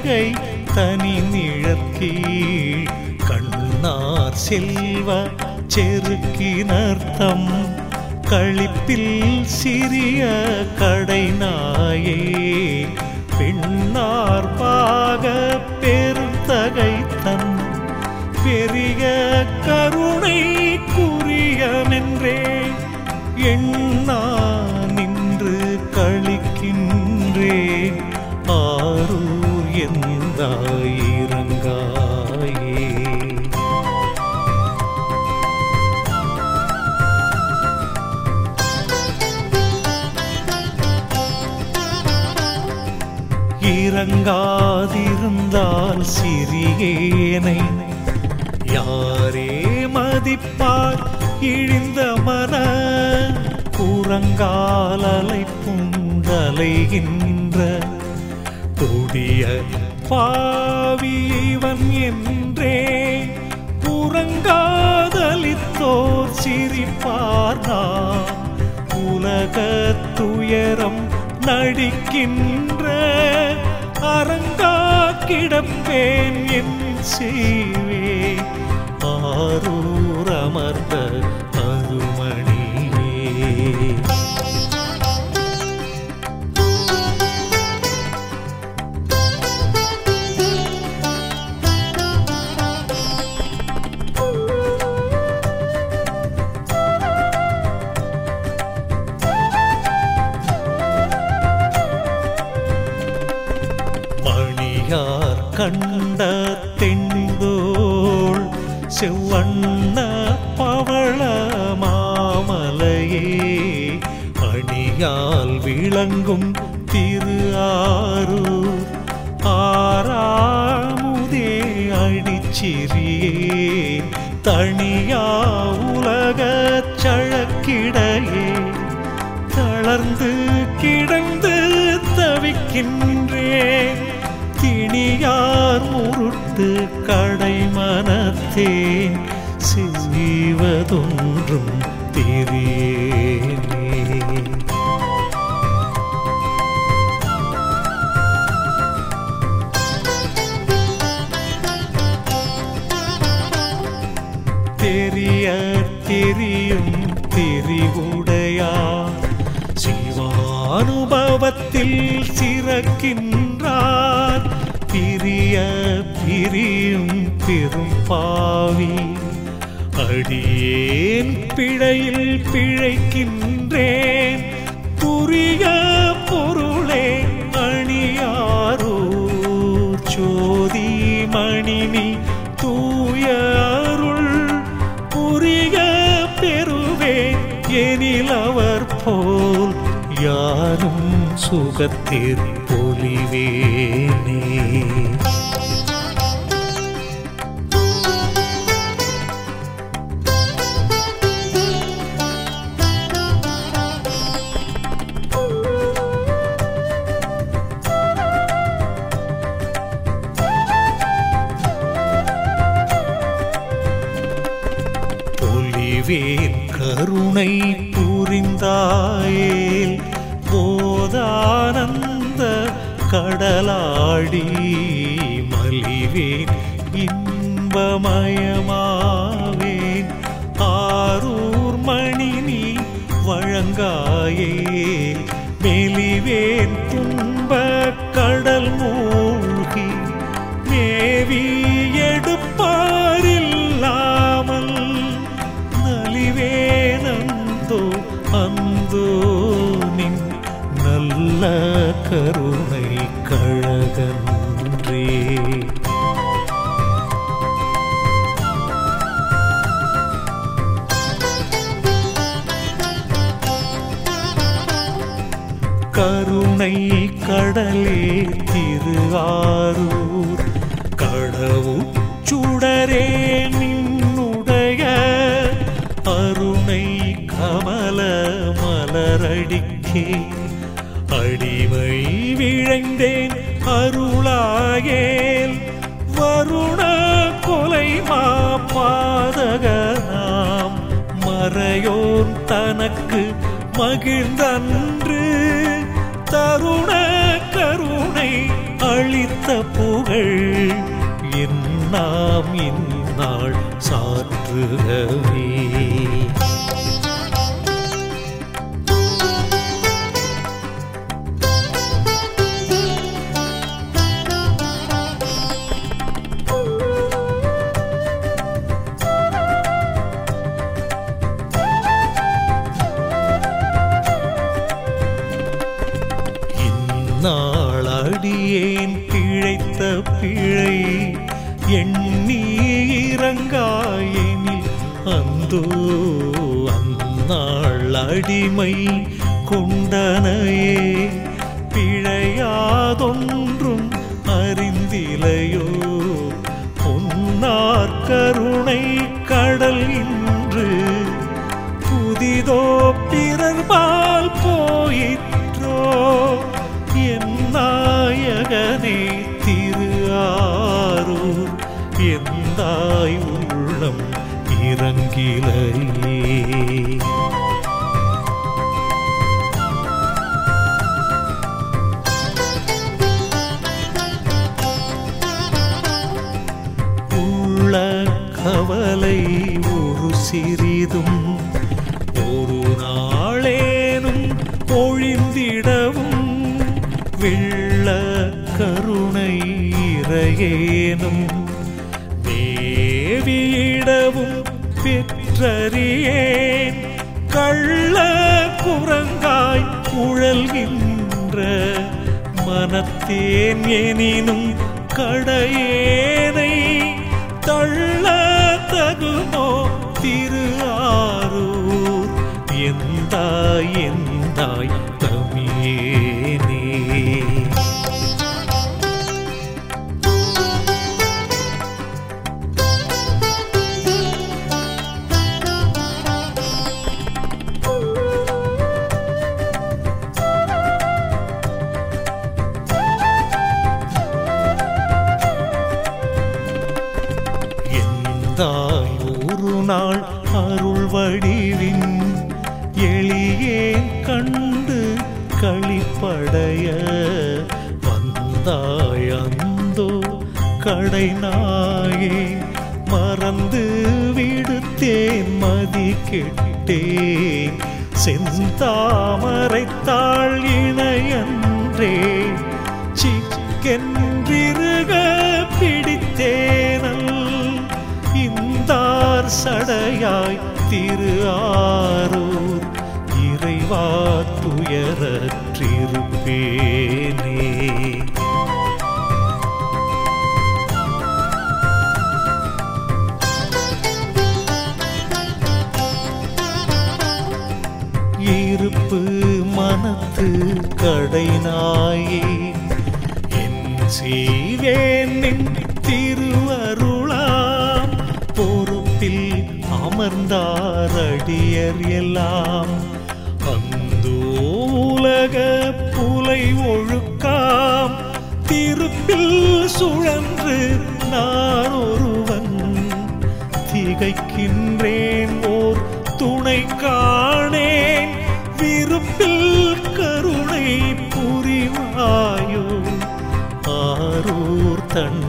பொய்கை தனி நிழற்கீழ் கண்ணார் செல்வ செருக்கினர்த்தம் கழிப்பில் சிறிய கடை நாயே பெண்ணார் பாக பெருந்தகை தன் பெரிய கருணை குறியமென்றே எண்ணா இறங்காதிருந்தால் சிறியேனை. யாரே மதிப்பார் இழிந்த மன புறங்காலலை புண்டலைகின்ற கொடிய பாவியவன் என்றே புறங்காதலித்தோர் சிரிப்பார் நாம் உலக துயரம் நடிக்கின்ற அரங்கா கிடப்பேன் என் செய்வே. ஆரூர் அமர்ந்த மாமலையே அணியால் விளங்கும் திரு ஆரூர். ஆறாமுதே அடிச்சிறியே தனியா உலக சழக்கிடையே. தளர்ந்து கிடந்து தவிக்கின்றேன் திணியார் முருட்டு கடை மனத்தேன் செய்வதொன்றும் தெரியேனே தெரிய தெரியும் தெரிவுடையா சிவானுபவத்தில் சிறக்கின்றார். பிரிய பிரியும் பெரும் பாவி அடியேன் பிழையில் பிழைக்கின்றேன். புரிய பொருளே அணியாரோ? ஜோதி மணினி தூய அருள். புரிய பெறுவேன் எனில் அவர் போல் யாரும் சுகத்திற் பொலிவேனே. புரிந்தாயில் போதானந்த கடலாடி மலிவேன் இன்பமயமாவேன். ஆரூர் மணி நீ வழங்காயே மெலிவேன் துன்ப கருணை கழகன்றே. கருணை கடலே திரு ஆரூர். கடவுள் சுடரே நின்னுடைய. அருணை கமல மலரடிக்கே. அருளாயேல் வருண கொலை மாபாதகனாம் மறையோன் தனக்கு மகிழ்ந்தன்று தருண கருணை அளித்த புகழ் என் நாம் இந்நாள் சாற்றுகவே இந்நாள் அடியேன் பிழைத்த பிழை. எண்ணி இறங்காயெனில் அந்தோ அந்நாள் அடிமை கொண்டனையே. பிழையாதொன்றும் அறிந்திலையோ. பொன்னார் நாயகனே திரு ஆரூர் எந்தாய் உள்ளம் இறங்கிலையே உள்ள கவலை ஒரு சிறிதும் ஒரு நாளேனும் ஒழிந்திடவும் ஏனும் தேவியிடவும் பெற்றறியேன். கள்ள குரங்காய் குழல்கின்ற மனத்தேன் எனினும் கடையேனை. தள்ள தகுமோ திரு ஆரூர். எந்தாய் எந்தாய் தமிழே. களிப்படைய வந்தாயந்தோ கடை நாயே மறந்து விடுத்தேன் மதி கெட்டேன் செந்தாமரைத்தாள் இணையன்றே. சிக்கென்றிருக பிடித்தேனல். இந்தார் சடையாய் திரு ஆரூர். இறைவா துயரத் பெற்றிருப்பேனே இருப்பு மனத்து கடை நாயே என் செய்வேன் திருவருளாம் பொறுப்பில் அமர்ந்தார் அடியர் எல்லாம். உலக புலை ஒழுக்காம். திருப்பில் சுழன்று நான் ஒருவன். திகைக்கின்றேன் ஓர் துணை காணேன். விருப்பில் கருணை புரிவாயோ. ஆரூர் தன்